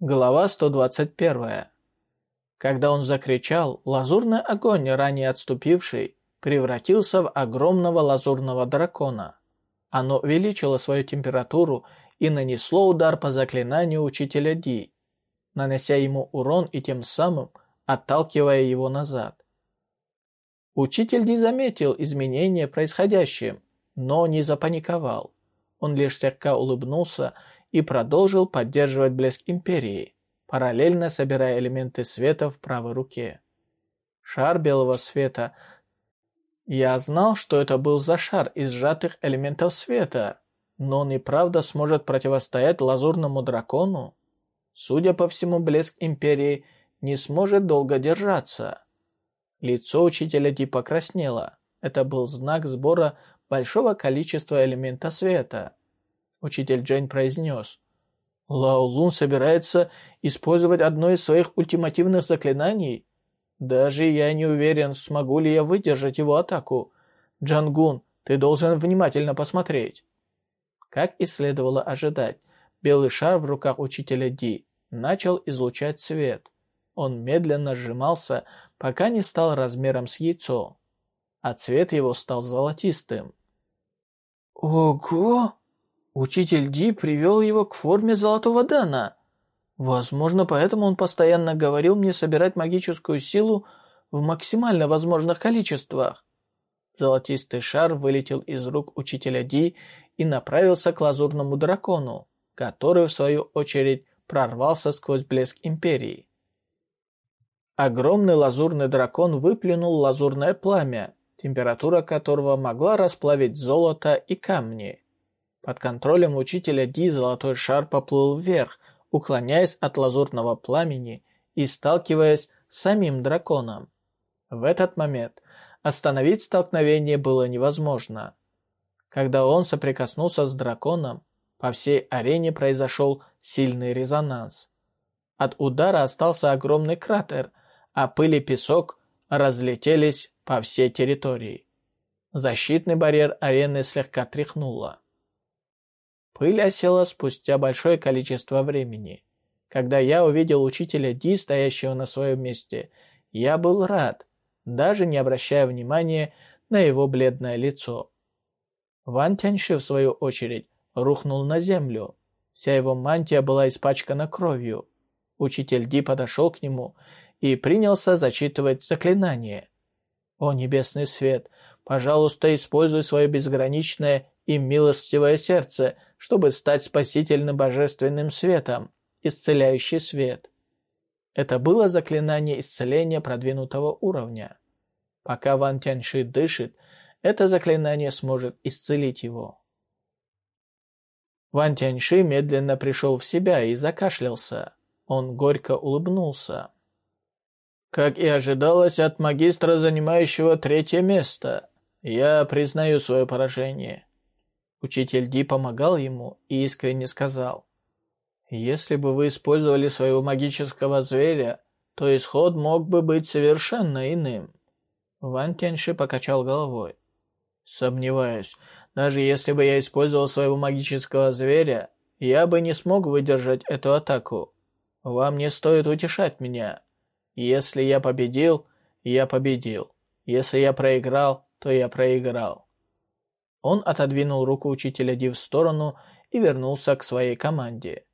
Глава 121. Когда он закричал, лазурный огонь, ранее отступивший, превратился в огромного лазурного дракона. Оно увеличило свою температуру и нанесло удар по заклинанию учителя Ди, нанося ему урон и тем самым отталкивая его назад. Учитель Ди заметил изменения происходящим, но не запаниковал. Он лишь слегка улыбнулся продолжил поддерживать блеск Империи, параллельно собирая элементы света в правой руке. Шар белого света. Я знал, что это был за шар из сжатых элементов света, но он и правда сможет противостоять лазурному дракону? Судя по всему, блеск Империи не сможет долго держаться. Лицо учителя Ди покраснело. Это был знак сбора большого количества элемента света. Учитель Джейн произнес. Лао Лун собирается использовать одно из своих ультимативных заклинаний? Даже я не уверен, смогу ли я выдержать его атаку. Джангун, ты должен внимательно посмотреть. Как и следовало ожидать, белый шар в руках учителя Ди начал излучать свет. Он медленно сжимался, пока не стал размером с яйцо, а цвет его стал золотистым. «Ого!» Учитель Ди привел его к форме Золотого Дана. Возможно, поэтому он постоянно говорил мне собирать магическую силу в максимально возможных количествах. Золотистый шар вылетел из рук учителя Ди и направился к лазурному дракону, который, в свою очередь, прорвался сквозь блеск Империи. Огромный лазурный дракон выплюнул лазурное пламя, температура которого могла расплавить золото и камни. Под контролем учителя Ди золотой шар поплыл вверх, уклоняясь от лазурного пламени и сталкиваясь с самим драконом. В этот момент остановить столкновение было невозможно. Когда он соприкоснулся с драконом, по всей арене произошел сильный резонанс. От удара остался огромный кратер, а пыль и песок разлетелись по всей территории. Защитный барьер арены слегка тряхнуло. Пыль осела спустя большое количество времени. Когда я увидел учителя Ди, стоящего на своем месте, я был рад, даже не обращая внимания на его бледное лицо. Ван Тяньши, в свою очередь, рухнул на землю. Вся его мантия была испачкана кровью. Учитель Ди подошел к нему и принялся зачитывать заклинание. «О, небесный свет, пожалуйста, используй свое безграничное и милостивое сердце, чтобы стать спасительным божественным светом, исцеляющий свет. Это было заклинание исцеления продвинутого уровня. Пока Ван Тяньши дышит, это заклинание сможет исцелить его. Ван Тяньши медленно пришел в себя и закашлялся. Он горько улыбнулся. Как и ожидалось от магистра, занимающего третье место, я признаю свое поражение. Учитель Ди помогал ему и искренне сказал, «Если бы вы использовали своего магического зверя, то исход мог бы быть совершенно иным». Ван Тяньши покачал головой. «Сомневаюсь, даже если бы я использовал своего магического зверя, я бы не смог выдержать эту атаку. Вам не стоит утешать меня. Если я победил, я победил. Если я проиграл, то я проиграл. Он отодвинул руку учителя Ди в сторону и вернулся к своей команде.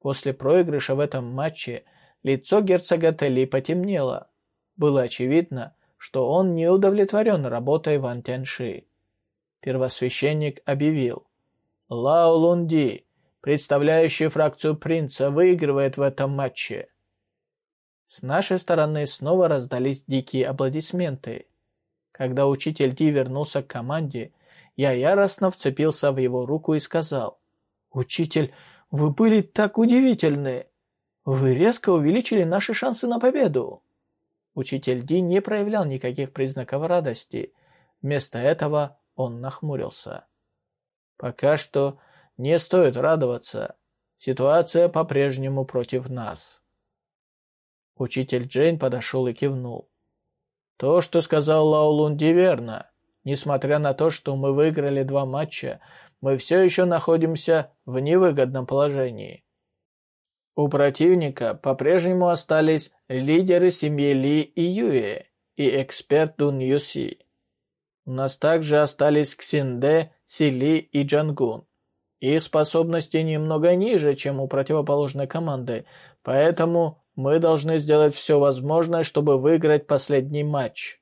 После проигрыша в этом матче лицо герцога Телли потемнело. Было очевидно, что он не удовлетворен работой Ван Тяньши. Первосвященник объявил. Лао Лунди, представляющий фракцию принца, выигрывает в этом матче. С нашей стороны снова раздались дикие аплодисменты. Когда учитель Ди вернулся к команде, я яростно вцепился в его руку и сказал, «Учитель, вы были так удивительны! Вы резко увеличили наши шансы на победу!» Учитель Ди не проявлял никаких признаков радости. Вместо этого он нахмурился. «Пока что не стоит радоваться. Ситуация по-прежнему против нас». Учитель Джейн подошел и кивнул. «То, что сказал Лао Лунди, верно. Несмотря на то, что мы выиграли два матча, мы все еще находимся в невыгодном положении. У противника по-прежнему остались лидеры семьи Ли и Юэ и эксперт Дун Юси. У нас также остались Ксинде, Сили и Джангун. Их способности немного ниже, чем у противоположной команды, поэтому мы должны сделать все возможное, чтобы выиграть последний матч.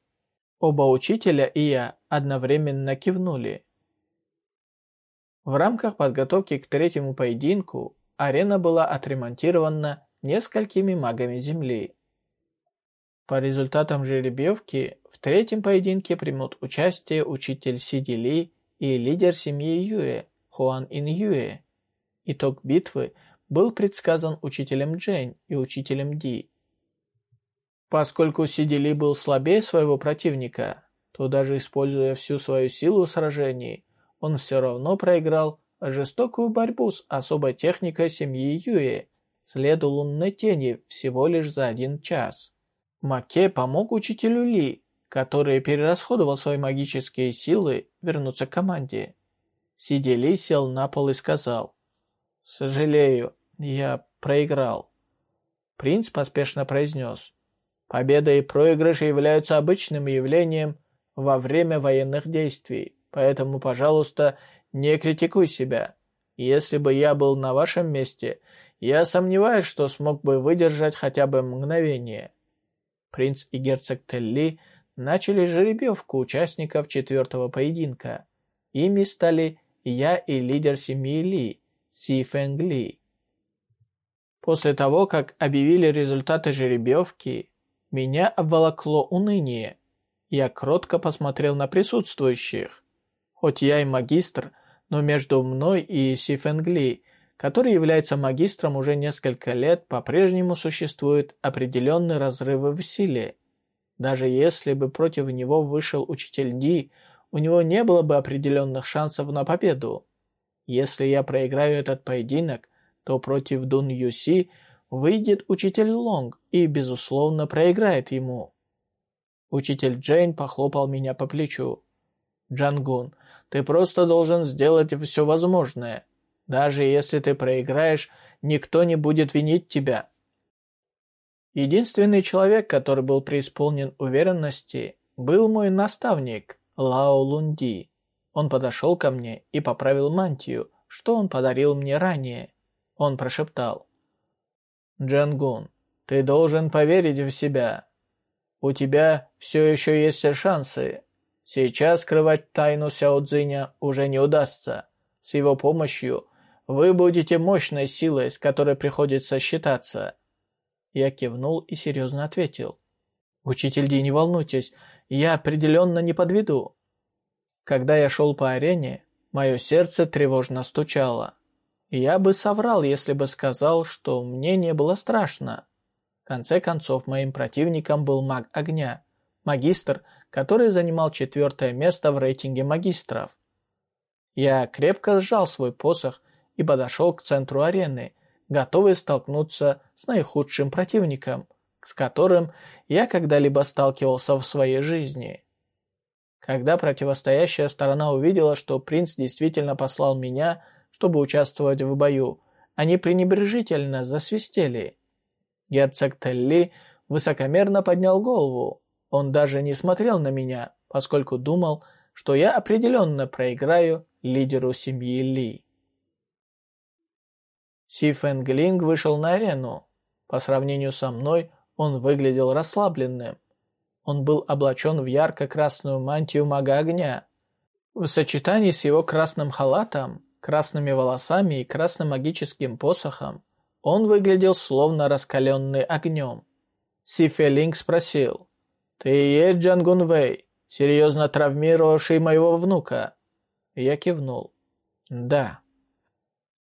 Оба учителя и я одновременно кивнули. В рамках подготовки к третьему поединку арена была отремонтирована несколькими магами Земли. По результатам жеребьевки в третьем поединке примут участие учитель Сиди Ли и лидер семьи Юэ Хуан Ин Юэ. Итог битвы был предсказан учителем Джень и учителем Ди. Поскольку Сиди Ли был слабее своего противника, то даже используя всю свою силу в сражении, он все равно проиграл жестокую борьбу с особой техникой семьи Юэ, следу лунной тени всего лишь за один час. Маке помог учителю Ли, который перерасходовал свои магические силы, вернуться к команде. Сидели сел на пол и сказал, «Сожалею, я проиграл». Принц поспешно произнес, «Победа и проигрыш являются обычным явлением во время военных действий, поэтому, пожалуйста, не критикуй себя. Если бы я был на вашем месте, я сомневаюсь, что смог бы выдержать хотя бы мгновение». Принц и герцог Телли начали жеребьевку участников четвертого поединка. Ими стали я и лидер семьи Ли, Си Фэнг Ли. После того, как объявили результаты жеребьевки, меня обволокло уныние. Я кротко посмотрел на присутствующих. Хоть я и магистр, но между мной и Си Фэнг Ли, который является магистром уже несколько лет, по-прежнему существуют определенные разрывы в силе. Даже если бы против него вышел учитель Ди, у него не было бы определенных шансов на победу. Если я проиграю этот поединок, то против Дун Юси выйдет учитель Лонг и, безусловно, проиграет ему. Учитель Джейн похлопал меня по плечу. «Джангун, ты просто должен сделать все возможное. Даже если ты проиграешь, никто не будет винить тебя». Единственный человек, который был преисполнен уверенности, был мой наставник, Лао Лунди. Он подошел ко мне и поправил мантию, что он подарил мне ранее. Он прошептал. «Джангун, ты должен поверить в себя. У тебя все еще есть шансы. Сейчас скрывать тайну Сяо Цзиня уже не удастся. С его помощью вы будете мощной силой, с которой приходится считаться». Я кивнул и серьезно ответил. «Учитель Ди, не волнуйтесь, я определенно не подведу. Когда я шел по арене, мое сердце тревожно стучало. Я бы соврал, если бы сказал, что мне не было страшно. В конце концов, моим противником был маг огня, магистр, который занимал четвертое место в рейтинге магистров. Я крепко сжал свой посох и подошел к центру арены, готовый столкнуться с наихудшим противником, с которым я когда-либо сталкивался в своей жизни. Когда противостоящая сторона увидела, что принц действительно послал меня, чтобы участвовать в бою, они пренебрежительно засвистели. Герцог Телли высокомерно поднял голову. Он даже не смотрел на меня, поскольку думал, что я определенно проиграю лидеру семьи Ли. Си Фэнглинг вышел на арену. По сравнению со мной, он выглядел расслабленным. Он был облачен в ярко-красную мантию мага огня. В сочетании с его красным халатом, красными волосами и красным магическим посохом, он выглядел словно раскаленный огнем. Си Фелинг спросил, «Ты и есть Джангун Вэй, серьезно травмировавший моего внука?» Я кивнул. «Да».